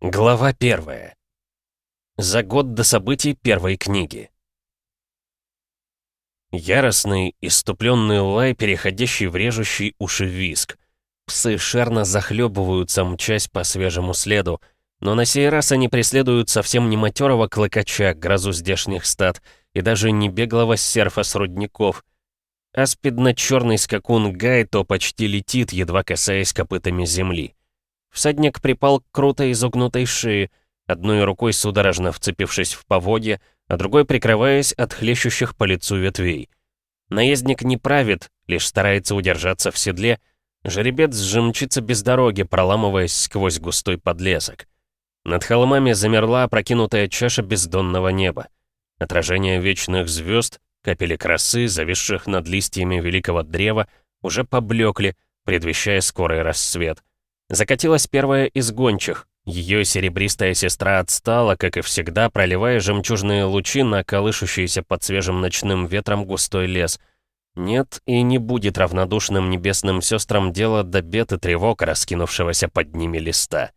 Глава первая. За год до событий первой книги. Яростный, иступленный лай, переходящий в режущий уши виск. Псы шерно захлебываются, мчась по свежему следу, но на сей раз они преследуют совсем не матерого клыкача, грозу здешних стад, и даже не беглого серфа с рудников. Аспидно-черный скакун Гай то почти летит, едва касаясь копытами земли. Всадник припал к круто изогнутой шее, одной рукой судорожно вцепившись в поводья, а другой прикрываясь от хлещущих по лицу ветвей. Наездник не правит, лишь старается удержаться в седле, жеребец сжимчится без дороги, проламываясь сквозь густой подлесок. Над холмами замерла прокинутая чаша бездонного неба. Отражение вечных звезд, капели красы, зависших над листьями великого древа, уже поблекли, предвещая скорый рассвет. Закатилась первая из гончих. Ее серебристая сестра отстала, как и всегда, проливая жемчужные лучи на колышущийся под свежим ночным ветром густой лес. Нет и не будет равнодушным небесным сестрам дело до бед и тревог, раскинувшегося под ними листа.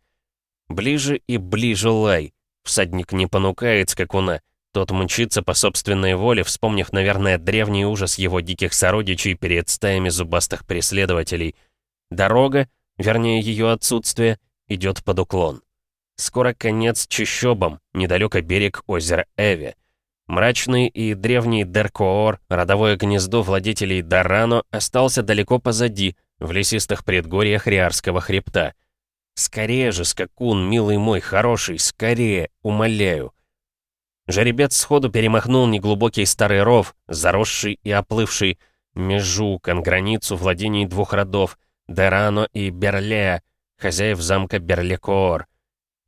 Ближе и ближе лай. Всадник не понукает скакуна. Тот мчится по собственной воле, вспомнив, наверное, древний ужас его диких сородичей перед стаями зубастых преследователей. Дорога — вернее ее отсутствие, идет под уклон. Скоро конец чащобам, недалеко берег озера Эви. Мрачный и древний Деркоор, родовое гнездо владетелей Дарано, остался далеко позади, в лесистых предгорьях Риарского хребта. «Скорее же, скакун, милый мой, хороший, скорее, умоляю!» Жеребец сходу перемахнул неглубокий старый ров, заросший и оплывший, межу, границу владений двух родов — Дерано и Берлея, хозяев замка Берлекоор.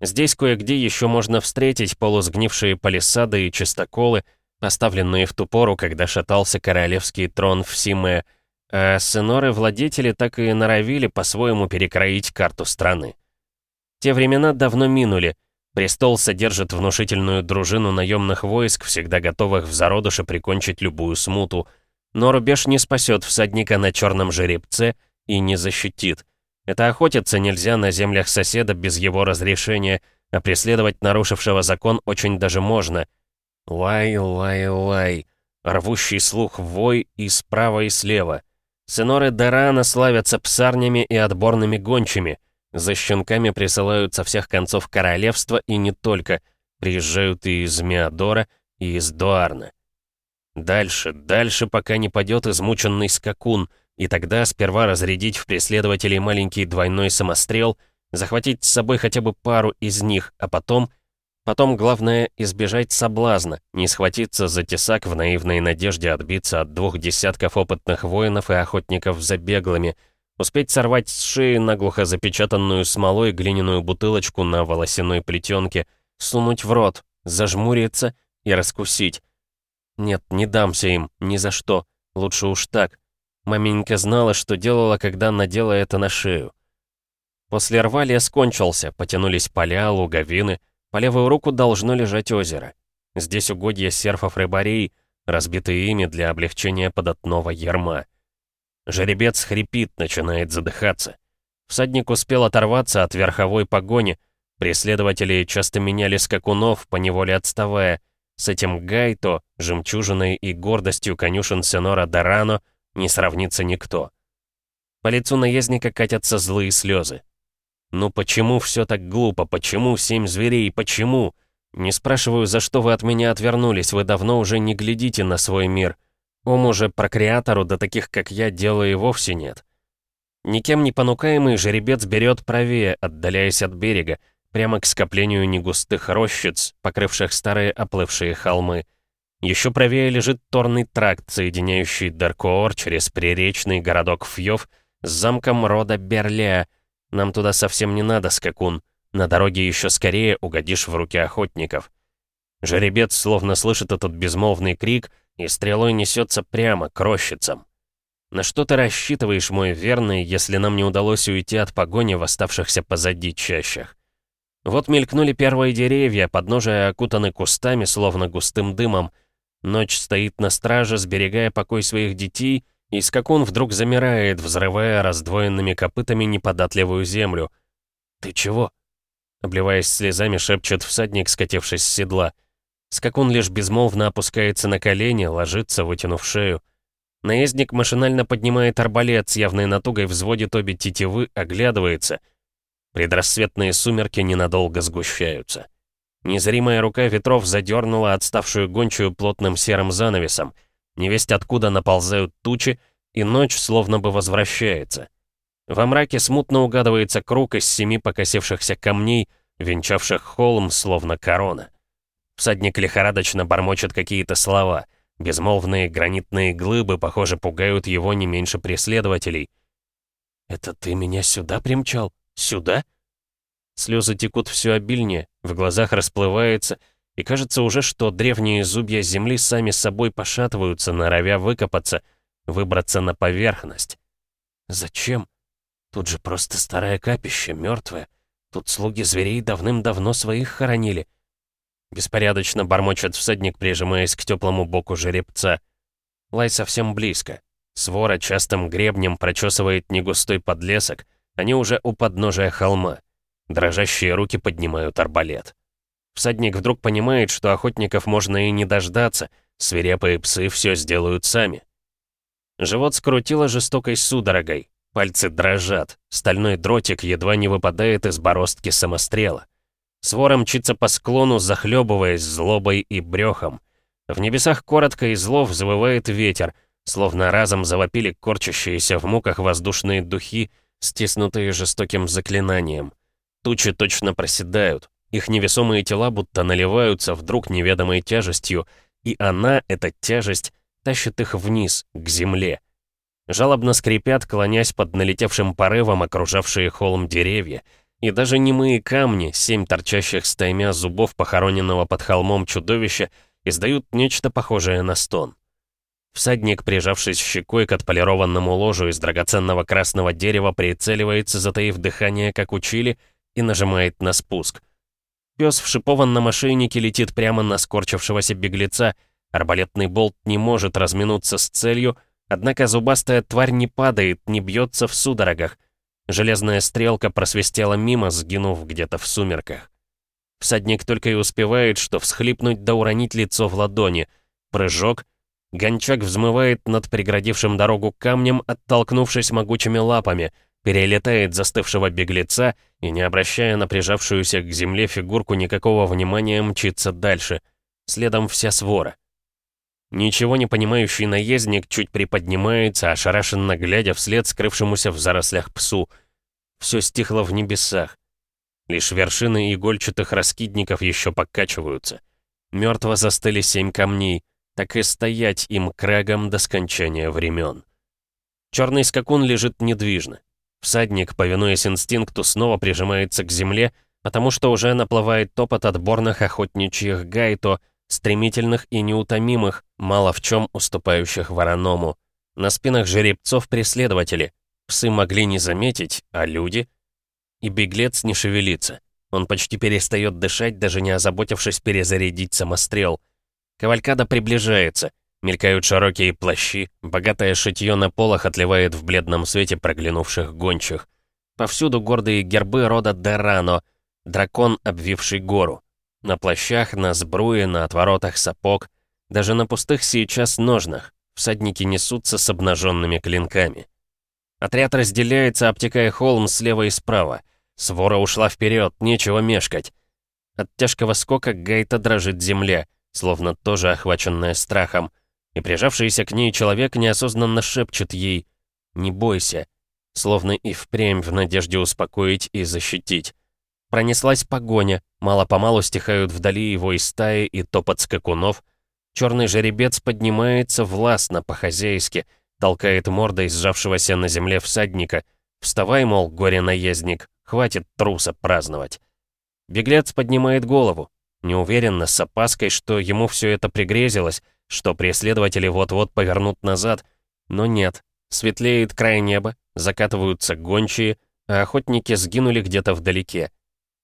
Здесь кое-где еще можно встретить полусгнившие палисады и чистоколы, поставленные в ту пору, когда шатался королевский трон в Симе, а сыноры-владетели так и норовили по-своему перекроить карту страны. Те времена давно минули, престол содержит внушительную дружину наемных войск, всегда готовых в зародыше прикончить любую смуту, но рубеж не спасет всадника на черном жеребце и не защитит. Это охотиться нельзя на землях соседа без его разрешения, а преследовать нарушившего закон очень даже можно. Лай, лай, лай. Рвущий слух вой и справа, и слева. Сеноры Дарана славятся псарнями и отборными гончими. За щенками присылают со всех концов королевства и не только. Приезжают и из Меодора, и из Дуарна. Дальше, дальше, пока не падет измученный скакун — и тогда сперва разрядить в преследователей маленький двойной самострел, захватить с собой хотя бы пару из них, а потом... Потом главное избежать соблазна, не схватиться за тесак в наивной надежде отбиться от двух десятков опытных воинов и охотников за беглыми, успеть сорвать с шеи наглухо запечатанную смолой глиняную бутылочку на волосяной плетенке, сунуть в рот, зажмуриться и раскусить. Нет, не дамся им, ни за что. Лучше уж так, Маменька знала, что делала, когда надела это на шею. После рва лес кончился, потянулись поля, луговины. По левую руку должно лежать озеро. Здесь угодья серфов-рыбарей, разбитые ими для облегчения податного ярма. Жеребец хрипит, начинает задыхаться. Всадник успел оторваться от верховой погони. Преследователи часто меняли скакунов, поневоле отставая. С этим Гайто, жемчужиной и гордостью конюшен Сенора Дорано — не сравнится никто. По лицу наездника катятся злые слезы. «Ну почему все так глупо? Почему семь зверей? Почему?» «Не спрашиваю, за что вы от меня отвернулись, вы давно уже не глядите на свой мир. Ому же прокреатору, да таких, как я, дела и вовсе нет». Никем не понукаемый жеребец берет правее, отдаляясь от берега, прямо к скоплению негустых рощиц, покрывших старые оплывшие холмы. Еще правее лежит торный тракт, соединяющий Даркоор через приречный городок Фьев с замком рода Берлея. Нам туда совсем не надо, скакун. На дороге еще скорее угодишь в руки охотников. Жеребец словно слышит этот безмолвный крик и стрелой несется прямо к рощицам. На что ты рассчитываешь, мой верный, если нам не удалось уйти от погони в оставшихся позади чащах? Вот мелькнули первые деревья, подножия окутаны кустами, словно густым дымом — Ночь стоит на страже, сберегая покой своих детей, и скакун вдруг замирает, взрывая раздвоенными копытами неподатливую землю. «Ты чего?» обливаясь слезами, шепчет всадник, скатившись с седла. Скакун лишь безмолвно опускается на колени, ложится, вытянув шею. Наездник машинально поднимает арбалет, с явной натугой взводит обе тетивы, оглядывается. Предрассветные сумерки ненадолго сгущаются. Незримая рука ветров задернула отставшую гончую плотным серым занавесом. Невесть откуда наползают тучи, и ночь словно бы возвращается. Во мраке смутно угадывается круг из семи покосившихся камней, венчавших холм, словно корона. Всадник лихорадочно бормочет какие-то слова. Безмолвные гранитные глыбы, похоже, пугают его не меньше преследователей. «Это ты меня сюда примчал? Сюда?» Слезы текут все обильнее, в глазах расплывается, и кажется уже, что древние зубья земли сами собой пошатываются, норовя выкопаться, выбраться на поверхность. «Зачем? Тут же просто старое капище, мертвое. Тут слуги зверей давным-давно своих хоронили. Беспорядочно бормочет всадник, прижимаясь к теплому боку жеребца. Лай совсем близко. Свора частым гребнем прочесывает негустой подлесок. Они уже у подножия холма. Дрожащие руки поднимают арбалет. Всадник вдруг понимает, что охотников можно и не дождаться. Свирепые псы все сделают сами. Живот скрутило жестокой судорогой. Пальцы дрожат. Стальной дротик едва не выпадает из бороздки самострела. Свора мчится по склону, захлебываясь злобой и брехом. В небесах коротко и зло взвывает ветер, словно разом завопили корчащиеся в муках воздушные духи, стиснутые жестоким заклинанием. Тучи точно проседают, их невесомые тела будто наливаются вдруг неведомой тяжестью, и она, эта тяжесть, тащит их вниз, к земле. Жалобно скрипят, клонясь под налетевшим порывом окружавшие холм деревья — и даже немые камни, семь торчащих стаймя зубов похороненного под холмом чудовища, издают нечто похожее на стон. Всадник, прижавшись щекой к отполированному ложу из драгоценного красного дерева, прицеливается, затаив дыхание, как учили, и нажимает на спуск. Пес в шипованном ошейнике летит прямо на скорчившегося беглеца, арбалетный болт не может разминуться с целью, однако зубастая тварь не падает, не бьется в судорогах, Железная стрелка просвистела мимо, сгинув где-то в сумерках. Всадник только и успевает, что всхлипнуть да уронить лицо в ладони. Прыжок. Гончак взмывает над преградившим дорогу камнем, оттолкнувшись могучими лапами, перелетает застывшего беглеца и, не обращая на прижавшуюся к земле фигурку никакого внимания, мчится дальше. Следом вся свора. Ничего не понимающий наездник чуть приподнимается, ошарашенно глядя вслед скрывшемуся в зарослях псу. Все стихло в небесах. Лишь вершины игольчатых раскидников еще покачиваются. Мертво застыли семь камней, так и стоять им крагом до скончания времен. Черный скакун лежит недвижно. Всадник, повинуясь инстинкту, снова прижимается к земле, потому что уже наплывает топот отборных охотничьих гайто — стремительных и неутомимых, мало в чем уступающих вороному. На спинах жеребцов преследователи. Псы могли не заметить, а люди... И беглец не шевелится. Он почти перестает дышать, даже не озаботившись перезарядить самострел. Кавалькада приближается. Мелькают широкие плащи, богатое шитье на полах отливает в бледном свете проглянувших гончих. Повсюду гордые гербы рода Дерано, дракон, обвивший гору. На плащах, на сбруе, на отворотах сапог, даже на пустых сейчас ножнах, всадники несутся с обнаженными клинками. Отряд разделяется, обтекая холм слева и справа. Свора ушла вперед, нечего мешкать. От тяжкого скока гайта дрожит земля, словно тоже охваченная страхом, и прижавшийся к ней человек неосознанно шепчет ей «Не бойся», словно и впрямь в надежде успокоить и защитить. Пронеслась погоня, мало-помалу стихают вдали его и стаи и топот скакунов. Черный жеребец поднимается властно, по-хозяйски, толкает мордой сжавшегося на земле всадника. «Вставай, мол, горе-наездник, хватит труса праздновать». Беглец поднимает голову, неуверенно, с опаской, что ему все это пригрезилось, что преследователи вот-вот повернут назад. Но нет, светлеет край неба, закатываются гончие, а охотники сгинули где-то вдалеке.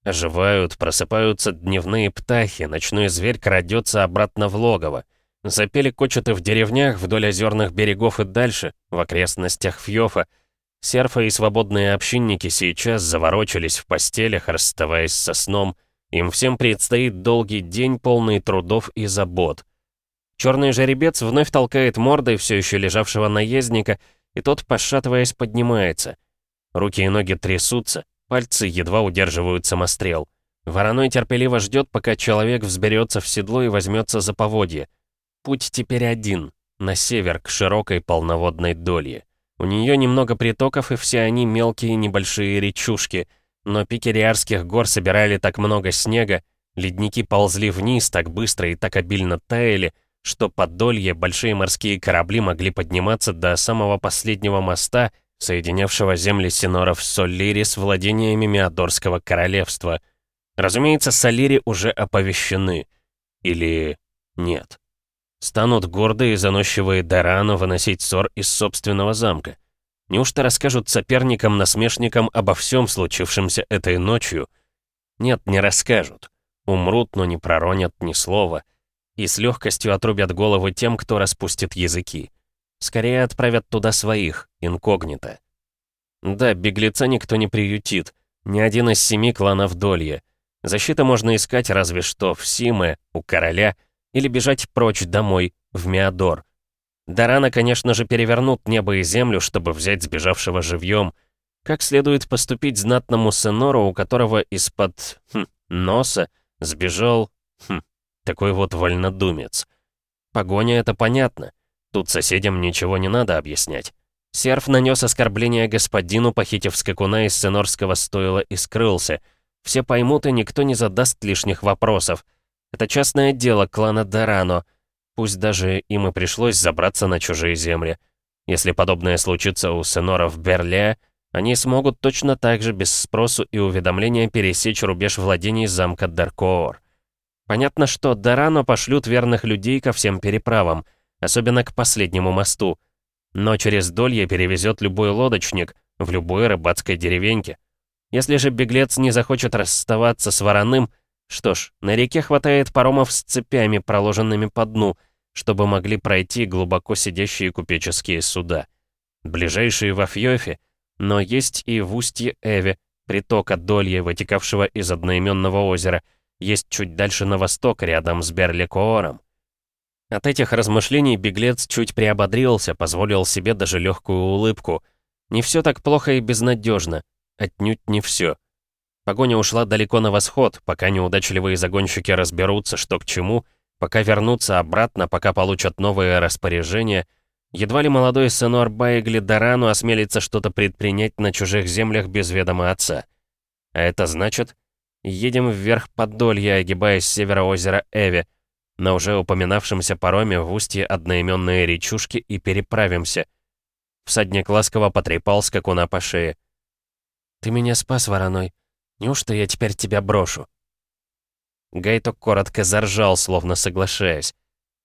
Оживают, просыпаются дневные птахи, ночной зверь крадется обратно в логово. Запели кочеты в деревнях вдоль озерных берегов и дальше, в окрестностях Фьёфа. Серфы и свободные общинники сейчас заворочились в постелях, расставаясь со сном. Им всем предстоит долгий день, полный трудов и забот. Черный жеребец вновь толкает мордой все еще лежавшего наездника, и тот, пошатываясь, поднимается. Руки и ноги трясутся, пальцы едва удерживают самострел. Вороной терпеливо ждет, пока человек взберется в седло и возьмется за поводье. Путь теперь один, на север, к широкой полноводной долье. У нее немного притоков, и все они мелкие небольшие речушки, но пики Риарских гор собирали так много снега, ледники ползли вниз так быстро и так обильно таяли, что под долье большие морские корабли могли подниматься до самого последнего моста, соединявшего земли Синоров Соллири с владениями Миадорского королевства. Разумеется, Солири уже оповещены. Или нет. Станут гордые и заносчивые Дарану выносить ссор из собственного замка. Неужто расскажут соперникам-насмешникам обо всем случившемся этой ночью? Нет, не расскажут. Умрут, но не проронят ни слова. И с легкостью отрубят головы тем, кто распустит языки. Скорее отправят туда своих, инкогнито. Да, беглеца никто не приютит. Ни один из семи кланов Долье. Защиты можно искать разве что в Симе, у короля — или бежать прочь домой, в Миадор. Дарана, конечно же, перевернут небо и землю, чтобы взять сбежавшего живьем. Как следует поступить знатному сенору, у которого из-под хм, носа сбежал хм, такой вот вольнодумец. Погоня — это понятно. Тут соседям ничего не надо объяснять. Серф нанес оскорбление господину, похитив скакуна из сенорского стойла и скрылся. Все поймут, и никто не задаст лишних вопросов — это частное дело клана Дарано. Пусть даже им и пришлось забраться на чужие земли. Если подобное случится у сеноров Берле, они смогут точно так же без спросу и уведомления пересечь рубеж владений замка Даркоор. Понятно, что Дарано пошлют верных людей ко всем переправам, особенно к последнему мосту. Но через Долье перевезет любой лодочник в любой рыбацкой деревеньке. Если же беглец не захочет расставаться с вороным, что ж, на реке хватает паромов с цепями, проложенными по дну, чтобы могли пройти глубоко сидящие купеческие суда. Ближайшие во Фьёфе, но есть и в устье Эве, притока Долье, вытекавшего из одноименного озера, есть чуть дальше на восток, рядом с Берликоором. От этих размышлений беглец чуть приободрился, позволил себе даже легкую улыбку. Не все так плохо и безнадежно, отнюдь не все. Погоня ушла далеко на восход, пока неудачливые загонщики разберутся, что к чему, пока вернутся обратно, пока получат новые распоряжения. Едва ли молодой сынор Байгли Дарану осмелится что-то предпринять на чужих землях без ведома отца. А это значит, едем вверх под Долье, огибая с севера озера Эви, на уже упоминавшемся пароме в устье одноименной речушки и переправимся. Всадник ласково потрепал скакуна по шее. «Ты меня спас, вороной. Неужто я теперь тебя брошу?» Гайто коротко заржал, словно соглашаясь.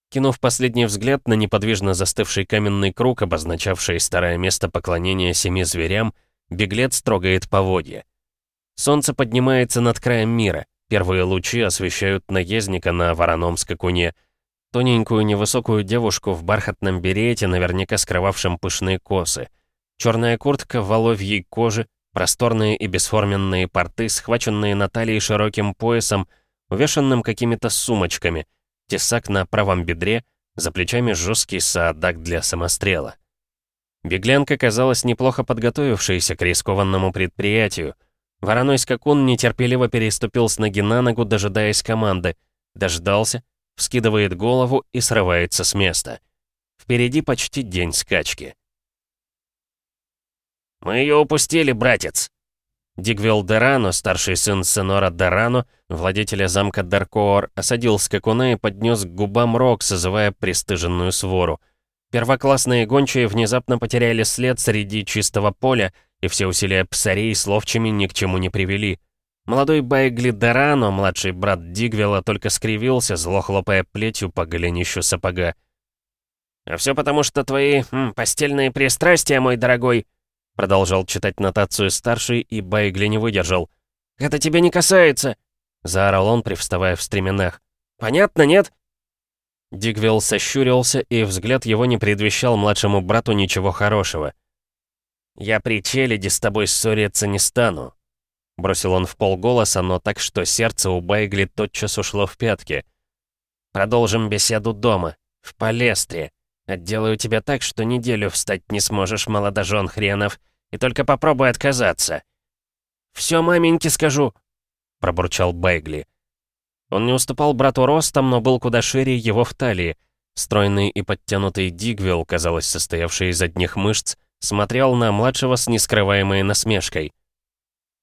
Кинув последний взгляд на неподвижно застывший каменный круг, обозначавший старое место поклонения семи зверям, беглец трогает поводья. Солнце поднимается над краем мира. Первые лучи освещают наездника на вороном скакуне. Тоненькую невысокую девушку в бархатном берете, наверняка скрывавшем пышные косы. Черная куртка в воловьей коже, Просторные и бесформенные порты, схваченные на талии широким поясом, увешанным какими-то сумочками, тесак на правом бедре, за плечами жесткий саадак для самострела. Беглянка казалась неплохо подготовившейся к рискованному предприятию. Вороной скакун нетерпеливо переступил с ноги на ногу, дожидаясь команды. Дождался, вскидывает голову и срывается с места. Впереди почти день скачки. «Мы ее упустили, братец!» Дигвилл Дерано, старший сын Сенора Дерано, владетеля замка Даркоор, осадил скакуна и поднес к губам рог, созывая пристыженную свору. Первоклассные гончие внезапно потеряли след среди чистого поля, и все усилия псарей с ловчими ни к чему не привели. Молодой Байгли Дерано, младший брат Дигвилла, только скривился, зло хлопая плетью по голенищу сапога. «А все потому, что твои м, постельные пристрастия, мой дорогой», Продолжал читать нотацию старший, и Байгли не выдержал. «Это тебя не касается!» Заорал он, привставая в стременах. «Понятно, нет?» Дигвилл сощурился, и взгляд его не предвещал младшему брату ничего хорошего. Я при челяди с тобой ссориться не стану», — бросил он в полголоса, но так, что сердце у Байгли тотчас ушло в пятки. «Продолжим беседу дома, в Палестре. Отделаю тебя так, что неделю встать не сможешь, молодожен хренов, и только попробуй отказаться». «Всё маменьке скажу», — пробурчал Байгли. Он не уступал брату ростом, но был куда шире его в талии. Стройный и подтянутый Дигвилл, казалось, состоявший из одних мышц, смотрел на младшего с нескрываемой насмешкой.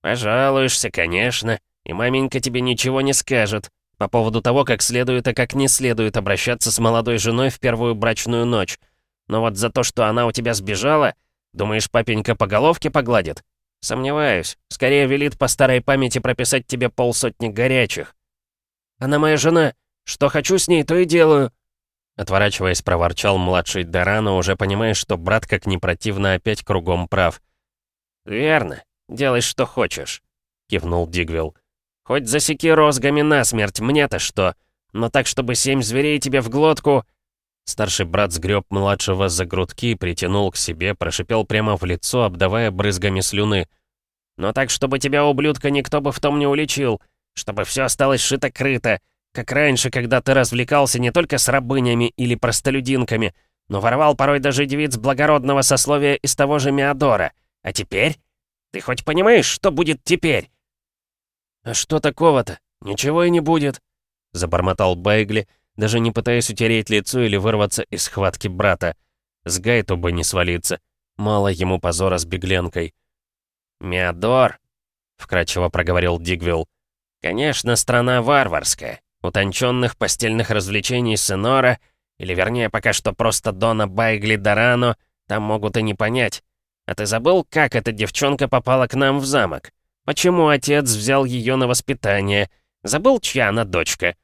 «Пожалуешься, конечно, и маменька тебе ничего не скажет по поводу того, как следует и как не следует обращаться с молодой женой в первую брачную ночь. Но вот за то, что она у тебя сбежала, думаешь, папенька по головке погладит? Сомневаюсь. Скорее велит по старой памяти прописать тебе полсотни горячих. Она моя жена. Что хочу с ней, то и делаю. Отворачиваясь, проворчал младший Дорана, уже понимая, что брат, как не противно, опять кругом прав. «Верно. Делай, что хочешь», — кивнул Дигвилл. «Хоть засеки розгами насмерть, мне-то что? Но так, чтобы семь зверей тебе в глотку...» Старший брат сгреб младшего за грудки, притянул к себе, прошипел прямо в лицо, обдавая брызгами слюны. «Но так, чтобы тебя, ублюдка, никто бы в том не уличил, чтобы все осталось шито-крыто, как раньше, когда ты развлекался не только с рабынями или простолюдинками, но воровал порой даже девиц благородного сословия из того же Меодора. А теперь? Ты хоть понимаешь, что будет теперь?» «А что такого-то? Ничего и не будет», — забормотал Байгли, даже не пытаясь утереть лицо или вырваться из схватки брата. С Гайту бы не свалиться. Мало ему позора с бегленкой. «Меодор», — вкратчиво проговорил Дигвилл, — «конечно, страна варварская, Утонченных постельных развлечений Сенора, или вернее пока что просто Дона Байгли Дорано, там могут и не понять. А ты забыл, как эта девчонка попала к нам в замок? Почему отец взял ее на воспитание? Забыл, чья она дочка?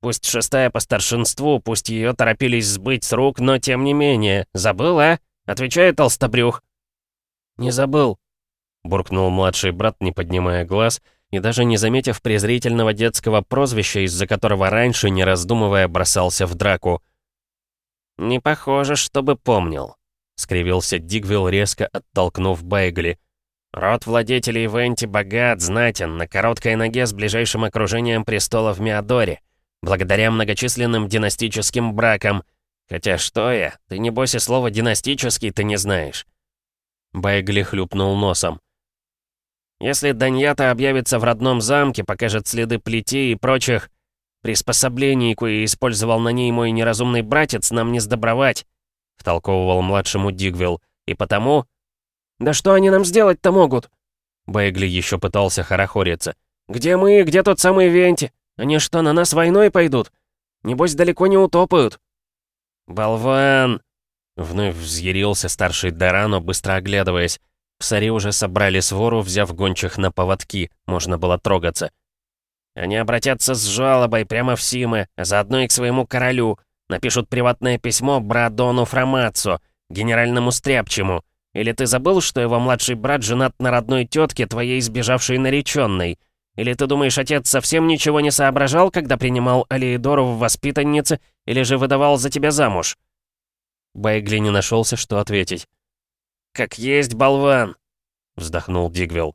Пусть шестая по старшинству, пусть ее торопились сбыть с рук, но тем не менее. Забыл, а? Отвечает толстобрюх. «Не забыл», — буркнул младший брат, не поднимая глаз, и даже не заметив презрительного детского прозвища, из-за которого раньше, не раздумывая, бросался в драку. «Не похоже, чтобы помнил», — скривился Дигвилл, резко оттолкнув Байгли. «Род владетелей Венти богат, знатен, на короткой ноге с ближайшим окружением престола в Миадоре, благодаря многочисленным династическим бракам. Хотя что я, ты небось и слово «династический» ты не знаешь». Байгли хлюпнул носом. Если Даньята объявится в родном замке, покажет следы плетей и прочих приспособлений, кои использовал на ней мой неразумный братец, нам не сдобровать», — втолковывал младшему Дигвилл. «И потому...» «Да что они нам сделать-то могут?» Бэйгли еще пытался хорохориться. «Где мы, где тот самый Венти? Они что, на нас войной пойдут? Небось, далеко не утопают». «Болван!» Вновь взъярился старший Дорано, быстро оглядываясь. Псари уже собрали свору, взяв гончих на поводки, можно было трогаться. Они обратятся с жалобой прямо в Симы, заодно и к своему королю. Напишут приватное письмо Брадону Фрамаццо, генеральному стряпчему. Или ты забыл, что его младший брат женат на родной тетке, твоей сбежавшей нареченной? Или ты думаешь, отец совсем ничего не соображал, когда принимал Алиедору в воспитаннице, или же выдавал за тебя замуж?» Байгли не нашелся, что ответить. «Как есть, болван!» — вздохнул Дигвилл.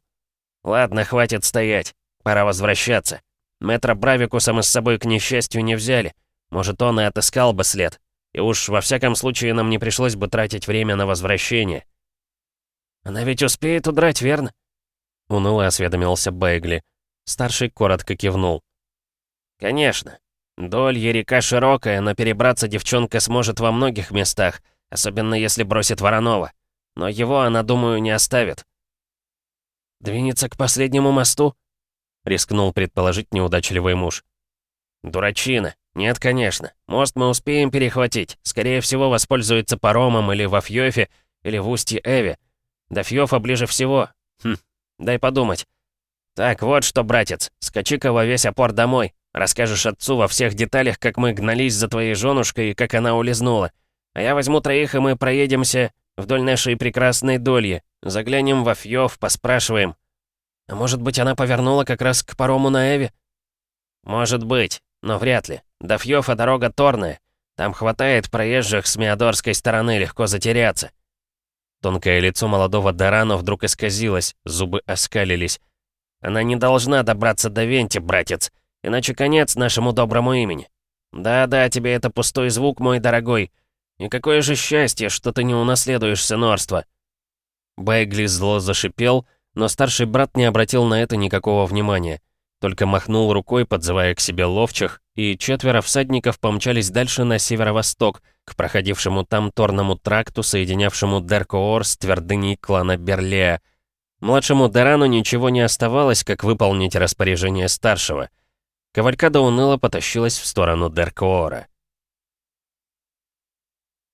«Ладно, хватит стоять. Пора возвращаться. Мэтра Бравикуса мы с собой, к несчастью, не взяли. Может, он и отыскал бы след. И уж во всяком случае нам не пришлось бы тратить время на возвращение». «Она ведь успеет удрать, верно?» Уныло осведомился Бейгли. Старший коротко кивнул. «Конечно. Долье река широкая, но перебраться девчонка сможет во многих местах, особенно если бросит Воронова. Но его она, думаю, не оставит. «Двинется к последнему мосту?» — рискнул предположить неудачливый муж. «Дурачина. Нет, конечно. Мост мы успеем перехватить. Скорее всего, воспользуется паромом или во Фьёфе, или в устье Эви. До Фьёфа ближе всего. Хм, дай подумать. Так, вот что, братец, скачи-ка во весь опор домой. Расскажешь отцу во всех деталях, как мы гнались за твоей женушкой и как она улизнула. А я возьму троих, и мы проедемся Вдоль нашей прекрасной дольи. Заглянем во Фьёв, поспрашиваем. А может быть, она повернула как раз к парому на Эве? Может быть, но вряд ли. До Фьёфа дорога торная. Там хватает проезжих с Миадорской стороны легко затеряться. Тонкое лицо молодого Дарано вдруг исказилось, зубы оскалились. «Она не должна добраться до Венти, братец, иначе конец нашему доброму имени. Да-да, тебе это пустой звук, мой дорогой. И какое же счастье, что ты не унаследуешь сынорство!» Байгли зло зашипел, но старший брат не обратил на это никакого внимания. Только махнул рукой, подзывая к себе ловчих, и четверо всадников помчались дальше на северо-восток, к проходившему там торному тракту, соединявшему Деркоор с твердыней клана Берлея. Младшему Дарану ничего не оставалось, как выполнить распоряжение старшего. Кавалькада уныло потащилась в сторону Деркоора.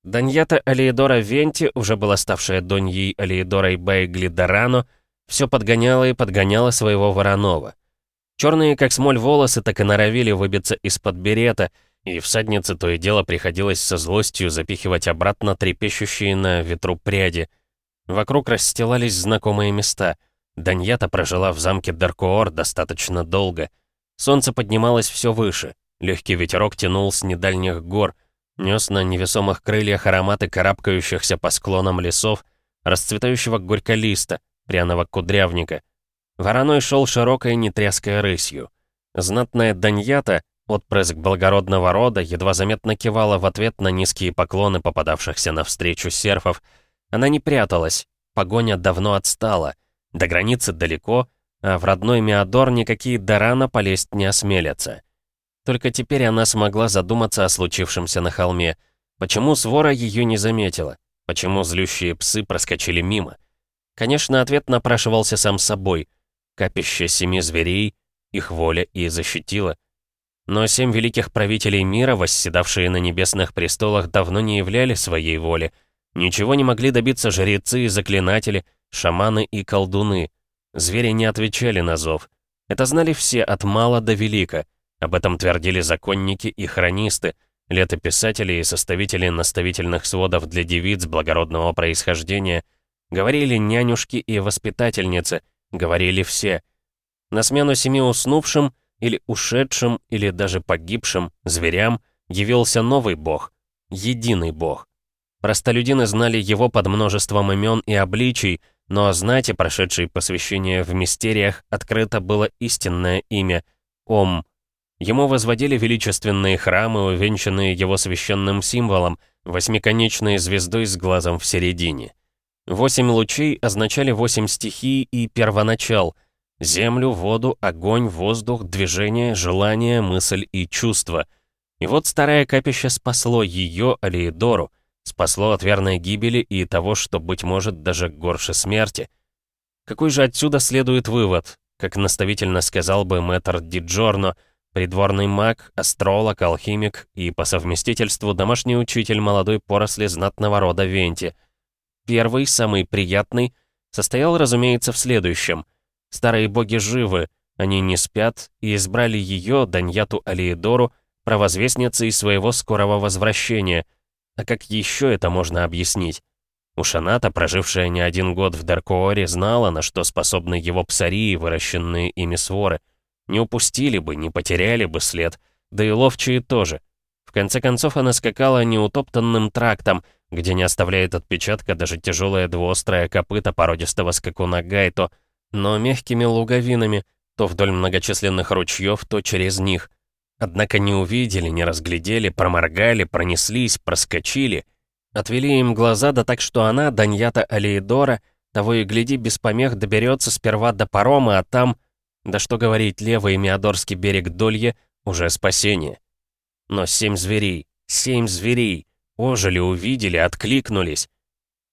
Даньята Алиедора Венти, уже была ставшая Доньей Алиедорой Байгли Дарано, все подгоняла и подгоняла своего Воронова. Черные, как смоль, волосы так и норовили выбиться из-под берета, и всаднице то и дело приходилось со злостью запихивать обратно трепещущие на ветру пряди. Вокруг расстилались знакомые места. Даньята прожила в замке Даркоор достаточно долго. Солнце поднималось все выше. Легкий ветерок тянул с недальних гор, нес на невесомых крыльях ароматы карабкающихся по склонам лесов, расцветающего горьколиста, пряного кудрявника — Вороной шел широкой нетряской рысью. Знатная Даньята, отпрыск благородного рода, едва заметно кивала в ответ на низкие поклоны попадавшихся навстречу серфов. Она не пряталась, погоня давно отстала, до границы далеко, а в родной Миадор никакие Дарана полезть не осмелятся. Только теперь она смогла задуматься о случившемся на холме. Почему свора ее не заметила? Почему злющие псы проскочили мимо? Конечно, ответ напрашивался сам собой — капище семи зверей, их воля и защитила. Но семь великих правителей мира, восседавшие на небесных престолах, давно не являли своей воли. Ничего не могли добиться жрецы и заклинатели, шаманы и колдуны. Звери не отвечали на зов. Это знали все от мала до велика. Об этом твердили законники и хронисты, летописатели и составители наставительных сводов для девиц благородного происхождения. Говорили нянюшки и воспитательницы — Говорили все. На смену семи уснувшим, или ушедшим, или даже погибшим зверям явился новый бог, единый бог. Простолюдины знали его под множеством имен и обличий, но знати, прошедшей посвящение в мистериях, открыто было истинное имя — Ом. Ему возводили величественные храмы, увенчанные его священным символом, восьмиконечной звездой с глазом в середине. Восемь лучей означали восемь стихий и первоначал — землю, воду, огонь, воздух, движение, желание, мысль и чувство. И вот старое капище спасло ее, Алиедору, спасло от верной гибели и того, что, быть может, даже горше смерти. Какой же отсюда следует вывод? Как наставительно сказал бы мэтр Диджорно, придворный маг, астролог, алхимик и по совместительству домашний учитель молодой поросли знатного рода Венти — Первый, самый приятный, состоял, разумеется, в следующем. Старые боги живы, они не спят, и избрали ее, Даньяту Алиедору, провозвестницей своего скорого возвращения. А как еще это можно объяснить? Ушаната, прожившая не один год в Даркооре, знала, на что способны его псарии, выращенные ими своры. Не упустили бы, не потеряли бы след, да и ловчие тоже. В конце концов, она скакала неутоптанным трактом, где не оставляет отпечатка даже тяжелое двуострое копыто породистого скакуна Гайто, но мягкими луговинами, то вдоль многочисленных ручьев, то через них. Однако не увидели, не разглядели, проморгали, пронеслись, проскочили. Отвели им глаза, да так что она, Даньята Алиедора, того и гляди, без помех доберется сперва до парома, а там, да что говорить, левый Миадорский берег Долье, уже спасение. Но семь зверей, семь зверей — Ожили, увидели, откликнулись.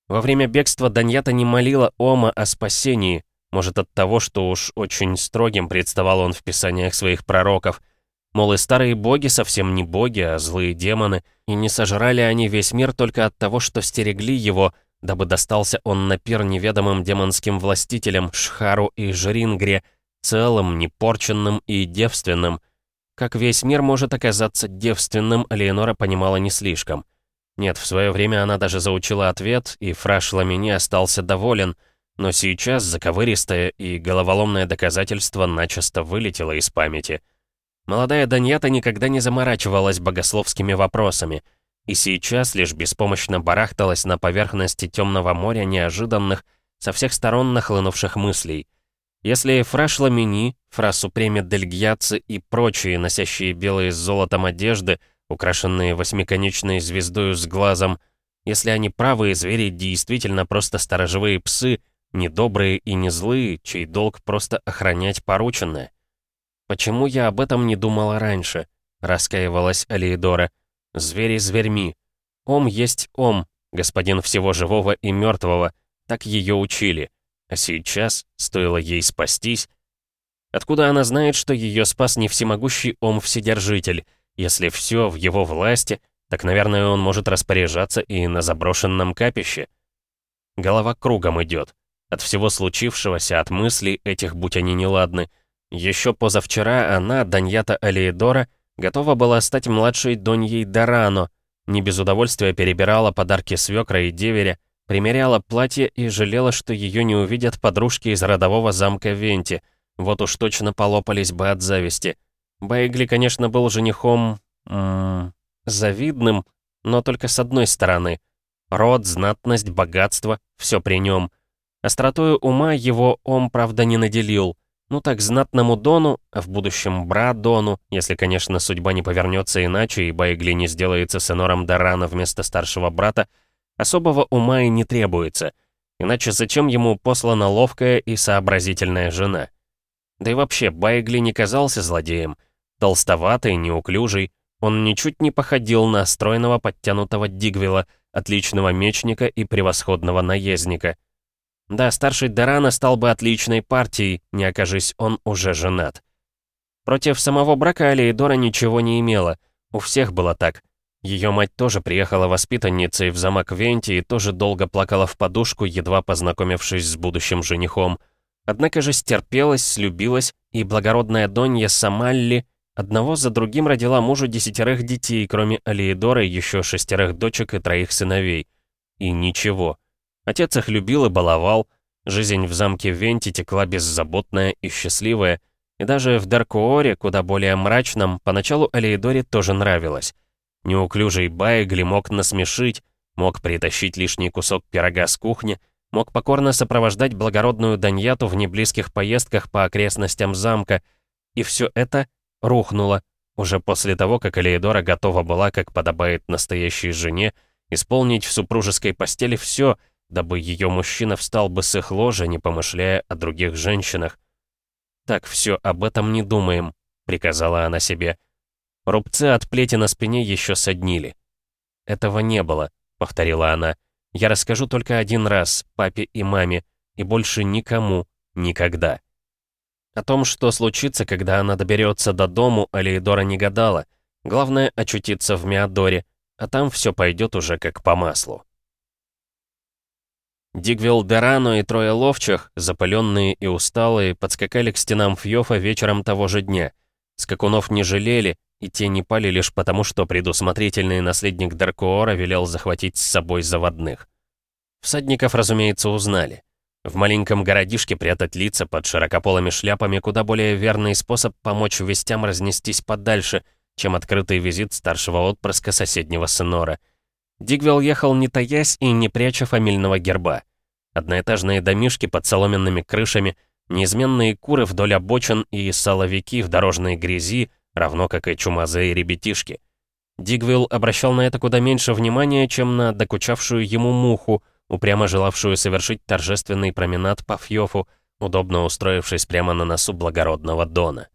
Во время бегства Даньята не молила Ома о спасении, может от того, что уж очень строгим представал он в писаниях своих пророков. Мол, и старые боги совсем не боги, а злые демоны, и не сожрали они весь мир только от того, что стерегли его, дабы достался он на пир неведомым демонским властителям Шхару и Жрингре, целым, непорченным и девственным. Как весь мир может оказаться девственным, Леонора понимала не слишком. Нет, в свое время она даже заучила ответ, и фраш Ламини остался доволен, но сейчас заковыристое и головоломное доказательство начисто вылетело из памяти. Молодая Даньята никогда не заморачивалась богословскими вопросами. и сейчас лишь беспомощно барахталась на поверхности темного моря неожиданных, со всех сторон нахлынувших мыслей. Если фраш Ламини, фра Супреме Дельгьяци и прочие, носящие белые с золотом одежды, украшенные восьмиконечной звездою с глазом, если они правые звери действительно просто сторожевые псы, недобрые и не злые, чей долг просто охранять порученное. «Почему я об этом не думала раньше?» — раскаивалась Алиедора. «Звери зверьми. Ом есть ом, господин всего живого и мертвого, так ее учили. А сейчас, стоило ей спастись... Откуда она знает, что ее спас не всемогущий Ом-Вседержитель? Если все в его власти, так, наверное, он может распоряжаться и на заброшенном капище. Голова кругом идет. От всего случившегося, от мыслей этих, будь они неладны. Еще позавчера она, Даньята Алиедора, готова была стать младшей Доньей Дорано, не без удовольствия перебирала подарки свекра и деверя, Примеряла платье и жалела, что ее не увидят подружки из родового замка Венти. Вот уж точно полопались бы от зависти. Байгли, конечно, был женихом... М -м, завидным, но только с одной стороны. Род, знатность, богатство — все при нем. Остротою ума его он, правда, не наделил. Ну так знатному Дону, а в будущем брат Дону, если, конечно, судьба не повернется иначе, и Байгли не сделается сенором Дарана вместо старшего брата, Особого ума и не требуется, иначе зачем ему послана ловкая и сообразительная жена? Да и вообще, Байгли не казался злодеем. Толстоватый, неуклюжий, он ничуть не походил на стройного подтянутого Дигвила, отличного мечника и превосходного наездника. Да, старший Дорана стал бы отличной партией, не окажись он уже женат. Против самого брака Алиедора ничего не имела, у всех было так. Ее мать тоже приехала воспитанницей в замок Венти и тоже долго плакала в подушку, едва познакомившись с будущим женихом. Однако же стерпелась, слюбилась, и благородная Донья Самалли одного за другим родила мужу десятерых детей, кроме Алиедора, еще шестерых дочек и троих сыновей. И ничего. Отец их любил и баловал, жизнь в замке Венти текла беззаботная и счастливая, и даже в Даркуоре, куда более мрачном, поначалу Алиедоре тоже нравилось. Неуклюжий Байгли мог насмешить, мог притащить лишний кусок пирога с кухни, мог покорно сопровождать благородную Даньяту в неблизких поездках по окрестностям замка, и все это рухнуло, уже после того, как Элеидора готова была, как подобает настоящей жене, исполнить в супружеской постели все, дабы ее мужчина встал бы с их ложа, не помышляя о других женщинах. «Так, все, об этом не думаем», — приказала она себе, — Рубцы от плети на спине еще соднили. «Этого не было», — повторила она. «Я расскажу только один раз, папе и маме, и больше никому, никогда». О том, что случится, когда она доберется до дому, Алиедора не гадала. Главное — очутиться в Миадоре, а там все пойдет уже как по маслу. Дигвилл Дерано и трое ловчих, запаленные и усталые, подскакали к стенам Фьёфа вечером того же дня. Скакунов не жалели, и те не пали лишь потому, что предусмотрительный наследник Даркуора велел захватить с собой заводных. Всадников, разумеется, узнали. В маленьком городишке прятать лица под широкополыми шляпами куда более верный способ помочь вестям разнестись подальше, чем открытый визит старшего отпрыска соседнего сынора. Дигвелл ехал не таясь и не пряча фамильного герба. Одноэтажные домишки под соломенными крышами, неизменные куры вдоль обочин и соловики в дорожной грязи — равно как и чумазые ребятишки. Дигвилл обращал на это куда меньше внимания, чем на докучавшую ему муху, упрямо желавшую совершить торжественный променад по Фьёфу, удобно устроившись прямо на носу благородного Дона.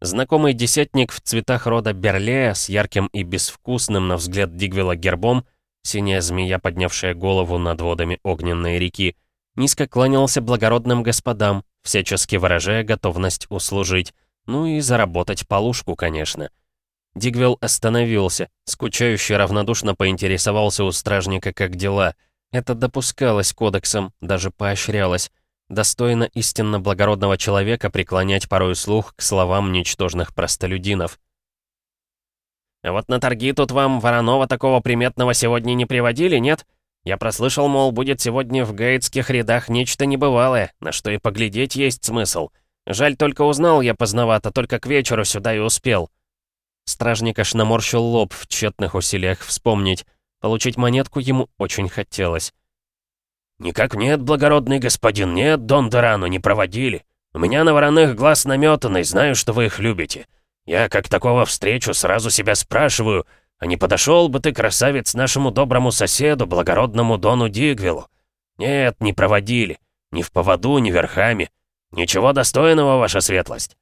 Знакомый десятник в цветах рода Берлея с ярким и безвкусным, на взгляд Дигвилла, гербом, синяя змея, поднявшая голову над водами огненной реки, низко кланялся благородным господам, всячески выражая готовность услужить, ну и заработать полушку, конечно. Дигвелл остановился, скучающе равнодушно поинтересовался у стражника, как дела. Это допускалось кодексом, даже поощрялось. Достойно истинно благородного человека преклонять порой слух к словам ничтожных простолюдинов. «А вот на торги тут вам Воронова такого приметного сегодня не приводили, нет? Я прослышал, мол, будет сегодня в гейтских рядах нечто небывалое, на что и поглядеть есть смысл». Жаль, только узнал я поздновато, только к вечеру сюда и успел». Стражник аж наморщил лоб в тщетных усилиях вспомнить. Получить монетку ему очень хотелось. «Никак нет, благородный господин, нет, Дон Дорану не проводили. У меня на вороных глаз наметанный, знаю, что вы их любите. Я, как такого встречу, сразу себя спрашиваю, а не подошел бы ты, красавец, нашему доброму соседу, благородному Дону Дигвиллу? Нет, не проводили. Ни в поводу, ни верхами. Ничего достойного, ваша светлость.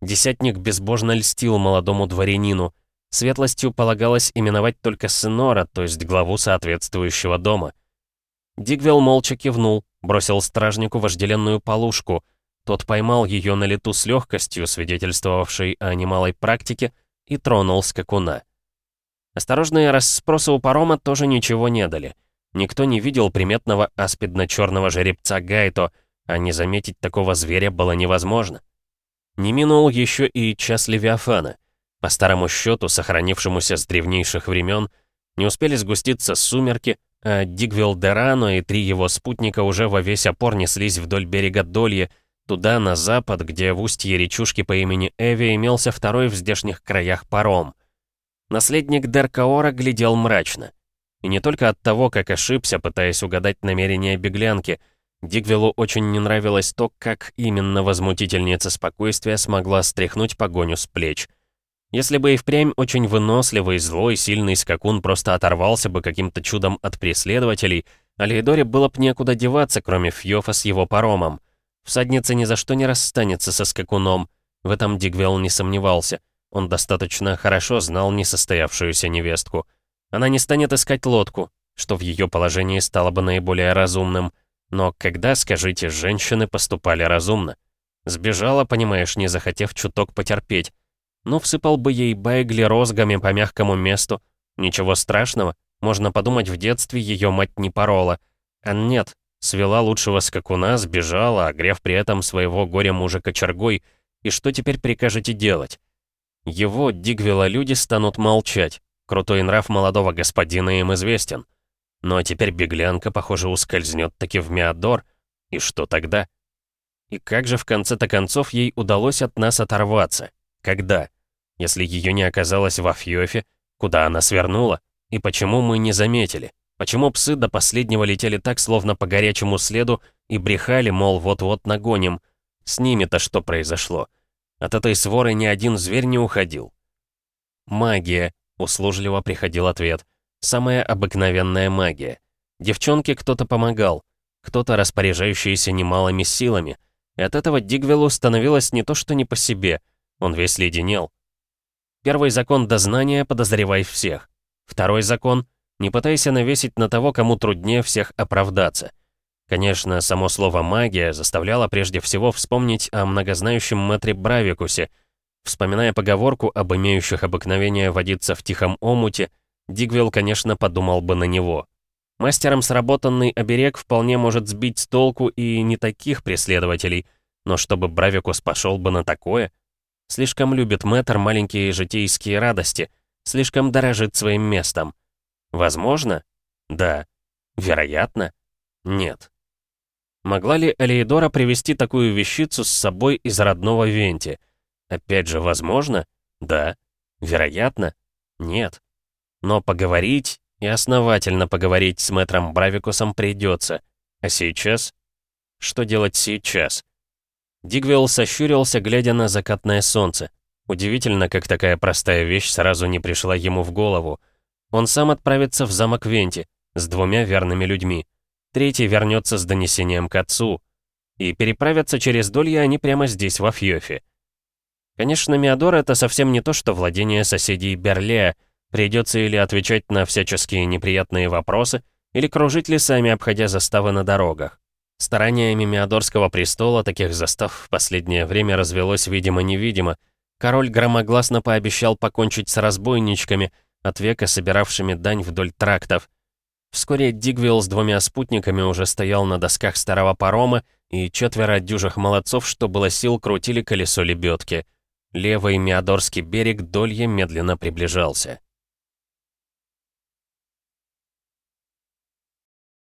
Десятник безбожно льстил молодому дворянину. Светлостью полагалось именовать только сынора, то есть главу соответствующего дома. Дигвилл молча кивнул, бросил стражнику вожделенную полушку. Тот поймал ее на лету с легкостью, свидетельствовавшей о немалой практике, и тронул скакуна. Осторожные расспросы у парома тоже ничего не дали. Никто не видел приметного аспидно-черного жеребца Гайто, а не заметить такого зверя было невозможно. Не минул еще и час Левиафана. По старому счету, сохранившемуся с древнейших времен, не успели сгуститься сумерки, а Дигвилл Дерано и три его спутника уже во весь опор неслись вдоль берега Долье, туда, на запад, где в устье речушки по имени Эви имелся второй в здешних краях паром. Наследник Деркаора глядел мрачно. И не только от того, как ошибся, пытаясь угадать намерения беглянки. Дигвиллу очень не нравилось то, как именно возмутительница спокойствия смогла стряхнуть погоню с плеч. Если бы и впрямь очень выносливый, злой, сильный скакун просто оторвался бы каким-то чудом от преследователей, Алейдоре было бы некуда деваться, кроме Фьёфа с его паромом. Всадница ни за что не расстанется со скакуном. В этом Дигвелл не сомневался. Он достаточно хорошо знал несостоявшуюся невестку. Она не станет искать лодку, что в ее положении стало бы наиболее разумным. Но когда, скажите, женщины поступали разумно? Сбежала, понимаешь, не захотев чуток потерпеть. Ну, всыпал бы ей Байгли розгами по мягкому месту. Ничего страшного. Можно подумать, в детстве ее мать не порола. А нет, свела лучшего скакуна, сбежала, огрев при этом своего горя-мужа кочергой. И что теперь прикажете делать? Его, Дигвилла, люди станут молчать. Крутой нрав молодого господина им известен. Ну а теперь беглянка, похоже, ускользнет таки в Меадор. И что тогда? И как же в конце-то концов ей удалось от нас оторваться? Когда? Если ее не оказалось в Афьёфе, куда она свернула? И почему мы не заметили? Почему псы до последнего летели так, словно по горячему следу, и брехали, мол, вот-вот нагоним? С ними-то что произошло? От этой своры ни один зверь не уходил. «Магия», — услужливо приходил ответ. «Самая обыкновенная магия. Девчонке кто-то помогал, кто-то распоряжающийся немалыми силами. И от этого Дигвелу становилось не то что не по себе, он весь леденел. Первый закон дознания — подозревай всех. Второй закон — не пытайся навесить на того, кому труднее всех оправдаться. Конечно, само слово «магия» заставляло прежде всего вспомнить о многознающем мэтре Бравикусе. Вспоминая поговорку об имеющих обыкновение водиться в тихом омуте, Дигвилл, конечно, подумал бы на него. Мастером сработанный оберег вполне может сбить с толку и не таких преследователей, но чтобы Бравикус пошел бы на такое? Слишком любит мэтр маленькие житейские радости, слишком дорожит своим местом. Возможно? Да. Вероятно? Нет. Могла ли Элеидора привести такую вещицу с собой из родного Венти? Опять же, возможно? Да. Вероятно? Нет. Но поговорить и основательно поговорить с мэтром Бравикусом придется. А сейчас? Что делать сейчас? Дигвилл сощурился, глядя на закатное солнце. Удивительно, как такая простая вещь сразу не пришла ему в голову. Он сам отправится в замок Венти с двумя верными людьми. Третий вернется с донесением к отцу. И переправятся через Долье они прямо здесь, во Фьёфе. Конечно, Миадор — это совсем не то, что владение соседей Берлея. Придется или отвечать на всяческие неприятные вопросы, или кружить лесами, обходя заставы на дорогах. Стараниями Миадорского престола таких застав в последнее время развелось видимо-невидимо. Король громогласно пообещал покончить с разбойничками, от века собиравшими дань вдоль трактов. Вскоре Дигвилл с двумя спутниками уже стоял на досках старого парома, и четверо дюжих молодцов, что было сил, крутили колесо лебедки. Левый Миадорский берег Долье медленно приближался.